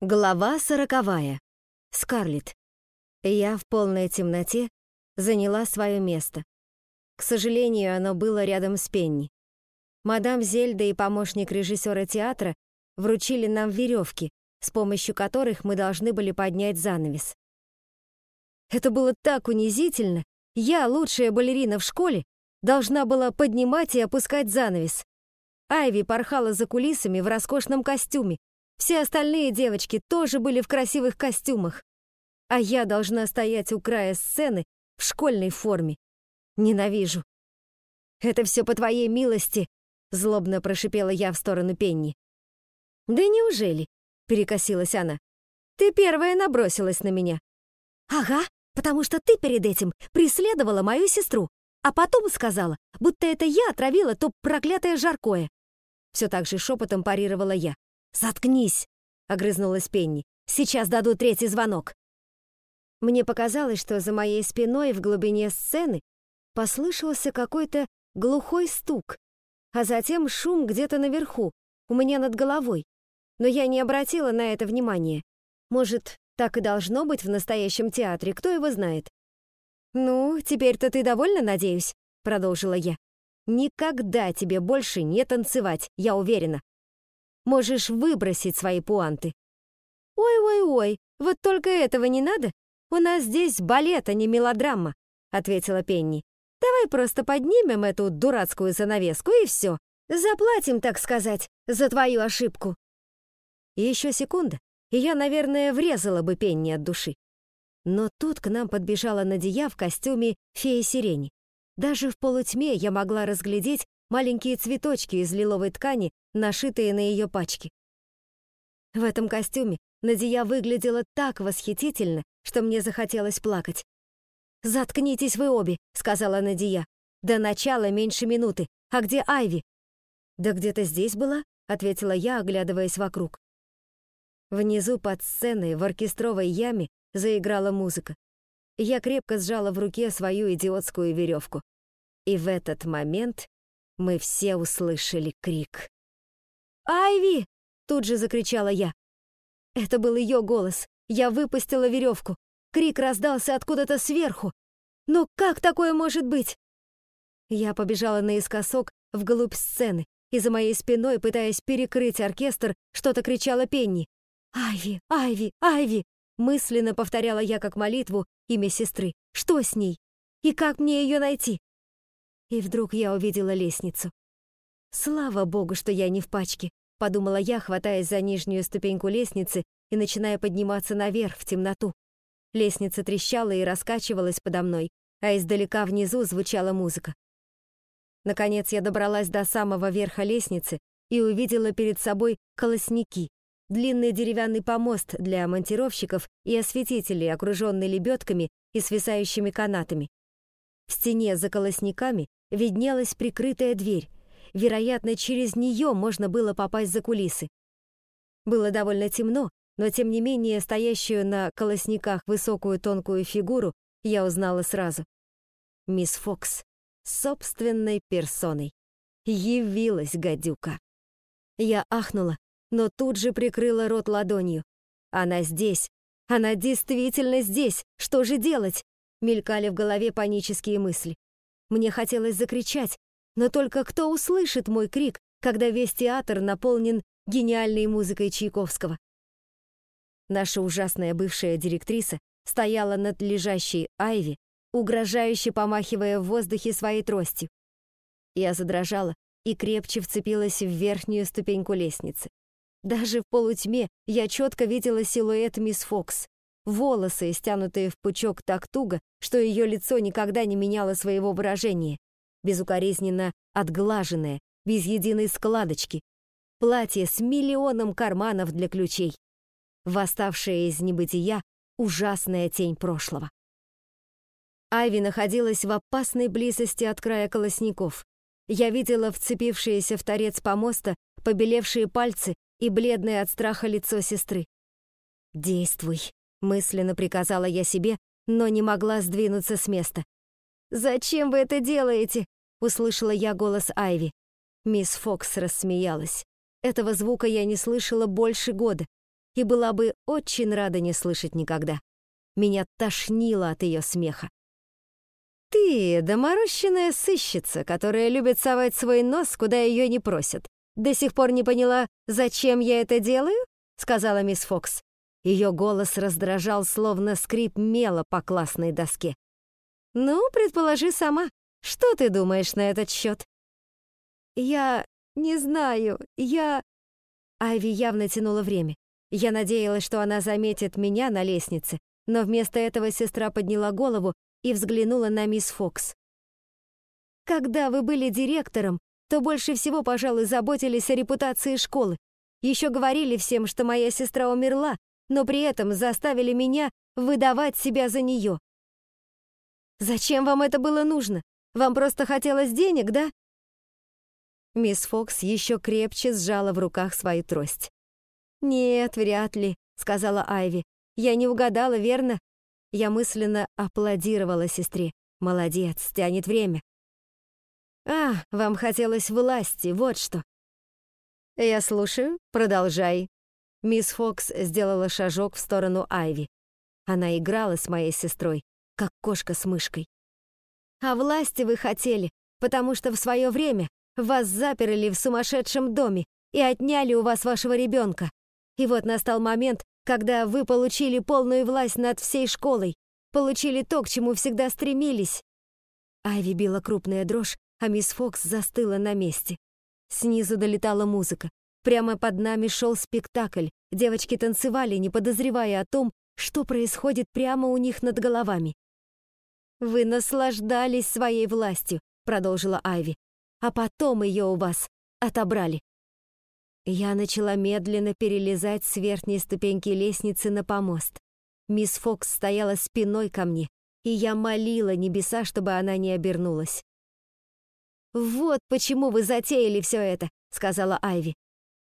Глава сороковая. Скарлетт. Я в полной темноте заняла свое место. К сожалению, оно было рядом с Пенни. Мадам Зельда и помощник режиссера театра вручили нам веревки, с помощью которых мы должны были поднять занавес. Это было так унизительно. Я, лучшая балерина в школе, должна была поднимать и опускать занавес. Айви порхала за кулисами в роскошном костюме, все остальные девочки тоже были в красивых костюмах. А я должна стоять у края сцены в школьной форме. Ненавижу. «Это все по твоей милости», — злобно прошипела я в сторону Пенни. «Да неужели?» — перекосилась она. «Ты первая набросилась на меня». «Ага, потому что ты перед этим преследовала мою сестру, а потом сказала, будто это я отравила то проклятое жаркое». Все так же шепотом парировала я. «Заткнись!» — огрызнулась Пенни. «Сейчас даду третий звонок!» Мне показалось, что за моей спиной в глубине сцены послышался какой-то глухой стук, а затем шум где-то наверху, у меня над головой. Но я не обратила на это внимания. Может, так и должно быть в настоящем театре, кто его знает. «Ну, теперь-то ты довольна, надеюсь?» — продолжила я. «Никогда тебе больше не танцевать, я уверена. Можешь выбросить свои пуанты. Ой-ой-ой, вот только этого не надо. У нас здесь балет, а не мелодрама, ответила Пенни. Давай просто поднимем эту дурацкую занавеску и все. Заплатим, так сказать, за твою ошибку. Еще секунда, и я, наверное, врезала бы Пенни от души. Но тут к нам подбежала Надия в костюме феи-сирени. Даже в полутьме я могла разглядеть маленькие цветочки из лиловой ткани, нашитые на ее пачке. В этом костюме Надия выглядела так восхитительно, что мне захотелось плакать. «Заткнитесь вы обе», — сказала Надия. «До начала меньше минуты. А где Айви?» «Да где-то здесь была», — ответила я, оглядываясь вокруг. Внизу под сценой в оркестровой яме заиграла музыка. Я крепко сжала в руке свою идиотскую веревку. И в этот момент мы все услышали крик. «Айви!» — тут же закричала я. Это был ее голос. Я выпустила веревку. Крик раздался откуда-то сверху. Но как такое может быть? Я побежала наискосок вглубь сцены, и за моей спиной, пытаясь перекрыть оркестр, что-то кричала Пенни. «Айви! Айви! Айви!» Мысленно повторяла я как молитву имя сестры. «Что с ней? И как мне ее найти?» И вдруг я увидела лестницу. «Слава богу, что я не в пачке», — подумала я, хватаясь за нижнюю ступеньку лестницы и начиная подниматься наверх в темноту. Лестница трещала и раскачивалась подо мной, а издалека внизу звучала музыка. Наконец я добралась до самого верха лестницы и увидела перед собой колосники, длинный деревянный помост для монтировщиков и осветителей, окруженный лебедками и свисающими канатами. В стене за колосниками виднелась прикрытая дверь. Вероятно, через нее можно было попасть за кулисы. Было довольно темно, но тем не менее стоящую на колосниках высокую тонкую фигуру я узнала сразу. Мисс Фокс, собственной персоной. Явилась гадюка. Я ахнула, но тут же прикрыла рот ладонью. Она здесь. Она действительно здесь. Что же делать? Мелькали в голове панические мысли. Мне хотелось закричать, но только кто услышит мой крик, когда весь театр наполнен гениальной музыкой Чайковского? Наша ужасная бывшая директриса стояла над лежащей Айви, угрожающе помахивая в воздухе своей тростью. Я задрожала и крепче вцепилась в верхнюю ступеньку лестницы. Даже в полутьме я четко видела силуэт мисс Фокс, волосы, стянутые в пучок так туго, что ее лицо никогда не меняло своего выражения, безукоризненно отглаженное, без единой складочки, платье с миллионом карманов для ключей, восставшая из небытия ужасная тень прошлого. Айви находилась в опасной близости от края колосников. Я видела вцепившиеся в торец помоста побелевшие пальцы и бледное от страха лицо сестры. «Действуй», Мысленно приказала я себе, но не могла сдвинуться с места. «Зачем вы это делаете?» — услышала я голос Айви. Мисс Фокс рассмеялась. Этого звука я не слышала больше года. и была бы очень рада не слышать никогда. Меня тошнило от ее смеха. «Ты доморощенная сыщица, которая любит совать свой нос, куда ее не просят. До сих пор не поняла, зачем я это делаю?» — сказала мисс Фокс. Ее голос раздражал, словно скрип мела по классной доске. «Ну, предположи сама, что ты думаешь на этот счет?» «Я не знаю, я...» Айви явно тянула время. Я надеялась, что она заметит меня на лестнице, но вместо этого сестра подняла голову и взглянула на мисс Фокс. «Когда вы были директором, то больше всего, пожалуй, заботились о репутации школы. Еще говорили всем, что моя сестра умерла, но при этом заставили меня выдавать себя за нее. Зачем вам это было нужно? Вам просто хотелось денег, да? Мисс Фокс еще крепче сжала в руках свою трость. «Нет, вряд ли», — сказала Айви. «Я не угадала, верно?» Я мысленно аплодировала сестре. «Молодец, тянет время». «А, вам хотелось власти, вот что». «Я слушаю, продолжай». Мисс Фокс сделала шажок в сторону Айви. Она играла с моей сестрой, как кошка с мышкой. «А власти вы хотели, потому что в свое время вас заперли в сумасшедшем доме и отняли у вас вашего ребенка. И вот настал момент, когда вы получили полную власть над всей школой, получили то, к чему всегда стремились. Айви била крупная дрожь, а мисс Фокс застыла на месте. Снизу долетала музыка. Прямо под нами шел спектакль. Девочки танцевали, не подозревая о том, что происходит прямо у них над головами. «Вы наслаждались своей властью», — продолжила Айви а потом ее у вас отобрали. Я начала медленно перелезать с верхней ступеньки лестницы на помост. Мисс Фокс стояла спиной ко мне, и я молила небеса, чтобы она не обернулась. «Вот почему вы затеяли все это», — сказала Айви.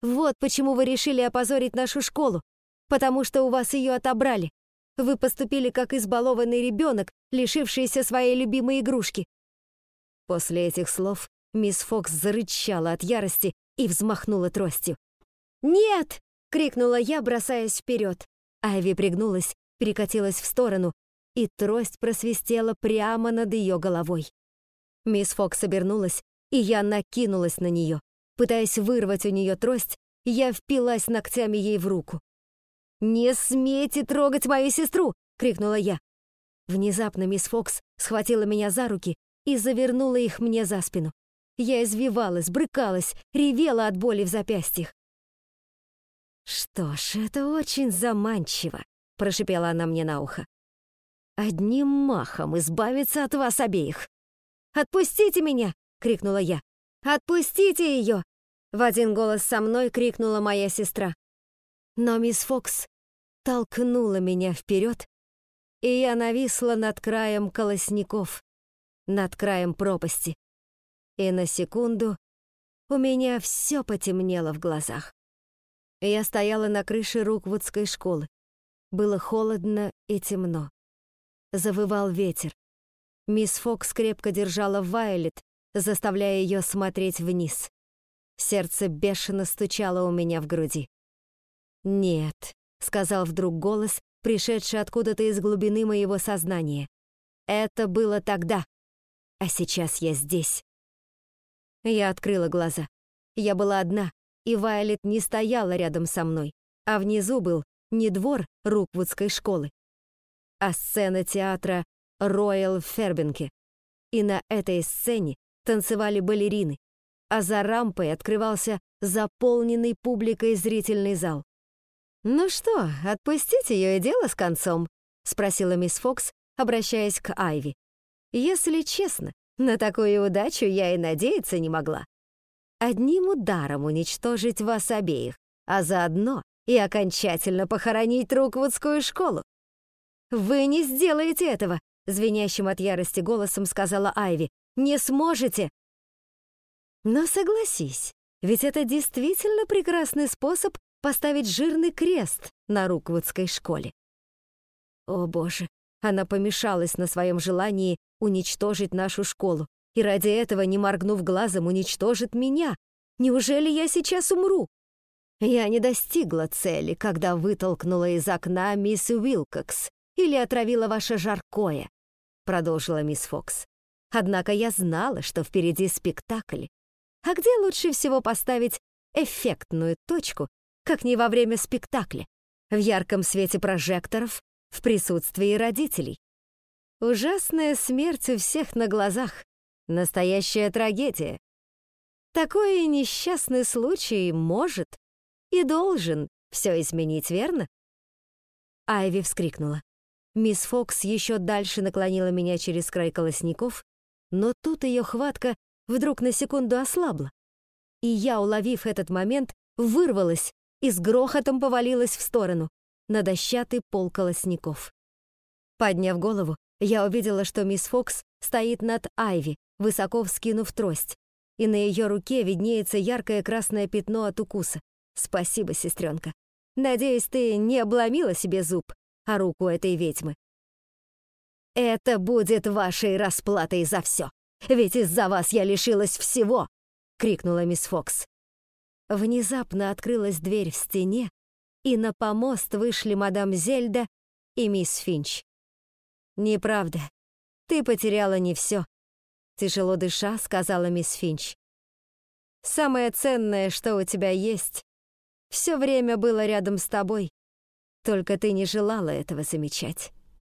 «Вот почему вы решили опозорить нашу школу, потому что у вас ее отобрали. Вы поступили как избалованный ребенок, лишившийся своей любимой игрушки». После этих слов Мисс Фокс зарычала от ярости и взмахнула тростью. «Нет!» — крикнула я, бросаясь вперед. Айви пригнулась, перекатилась в сторону, и трость просвистела прямо над ее головой. Мисс Фокс обернулась, и я накинулась на нее. Пытаясь вырвать у нее трость, я впилась ногтями ей в руку. «Не смейте трогать мою сестру!» — крикнула я. Внезапно мисс Фокс схватила меня за руки и завернула их мне за спину. Я извивалась, брыкалась, ревела от боли в запястьях. «Что ж, это очень заманчиво», — прошипела она мне на ухо. «Одним махом избавиться от вас обеих». «Отпустите меня!» — крикнула я. «Отпустите ее!» — в один голос со мной крикнула моя сестра. Но мисс Фокс толкнула меня вперед, и я нависла над краем колосников, над краем пропасти и на секунду у меня все потемнело в глазах. Я стояла на крыше Руквудской школы. Было холодно и темно. Завывал ветер. Мисс Фокс крепко держала Вайолет, заставляя ее смотреть вниз. Сердце бешено стучало у меня в груди. «Нет», — сказал вдруг голос, пришедший откуда-то из глубины моего сознания. «Это было тогда, а сейчас я здесь». Я открыла глаза. Я была одна, и Вайолет не стояла рядом со мной, а внизу был не двор Руквудской школы, а сцена театра Роyal Фербенке. И на этой сцене танцевали балерины, а за рампой открывался заполненный публикой зрительный зал. «Ну что, отпустить ее и дело с концом?» — спросила мисс Фокс, обращаясь к Айви. «Если честно, на такую удачу я и надеяться не могла. Одним ударом уничтожить вас обеих, а заодно и окончательно похоронить Руквудскую школу. «Вы не сделаете этого!» — звенящим от ярости голосом сказала Айви. «Не сможете!» Но согласись, ведь это действительно прекрасный способ поставить жирный крест на Руквудской школе. О боже, она помешалась на своем желании уничтожить нашу школу, и ради этого, не моргнув глазом, уничтожит меня. Неужели я сейчас умру? Я не достигла цели, когда вытолкнула из окна мисс Уилкокс или отравила ваше жаркое, продолжила мисс Фокс. Однако я знала, что впереди спектакль. А где лучше всего поставить эффектную точку, как не во время спектакля, в ярком свете прожекторов, в присутствии родителей? Ужасная смерть у всех на глазах. Настоящая трагедия. Такой несчастный случай может и должен все изменить, верно? Айви вскрикнула. Мисс Фокс еще дальше наклонила меня через край колосников но тут ее хватка вдруг на секунду ослабла. И я, уловив этот момент, вырвалась и с грохотом повалилась в сторону, на дощатый пол колосников. Подняв голову, я увидела, что мисс Фокс стоит над Айви, высоко вскинув трость, и на ее руке виднеется яркое красное пятно от укуса. Спасибо, сестренка. Надеюсь, ты не обломила себе зуб о руку этой ведьмы. Это будет вашей расплатой за все. Ведь из-за вас я лишилась всего!» — крикнула мисс Фокс. Внезапно открылась дверь в стене, и на помост вышли мадам Зельда и мисс Финч. «Неправда. Ты потеряла не все», — тяжело дыша сказала мисс Финч. «Самое ценное, что у тебя есть, все время было рядом с тобой, только ты не желала этого замечать».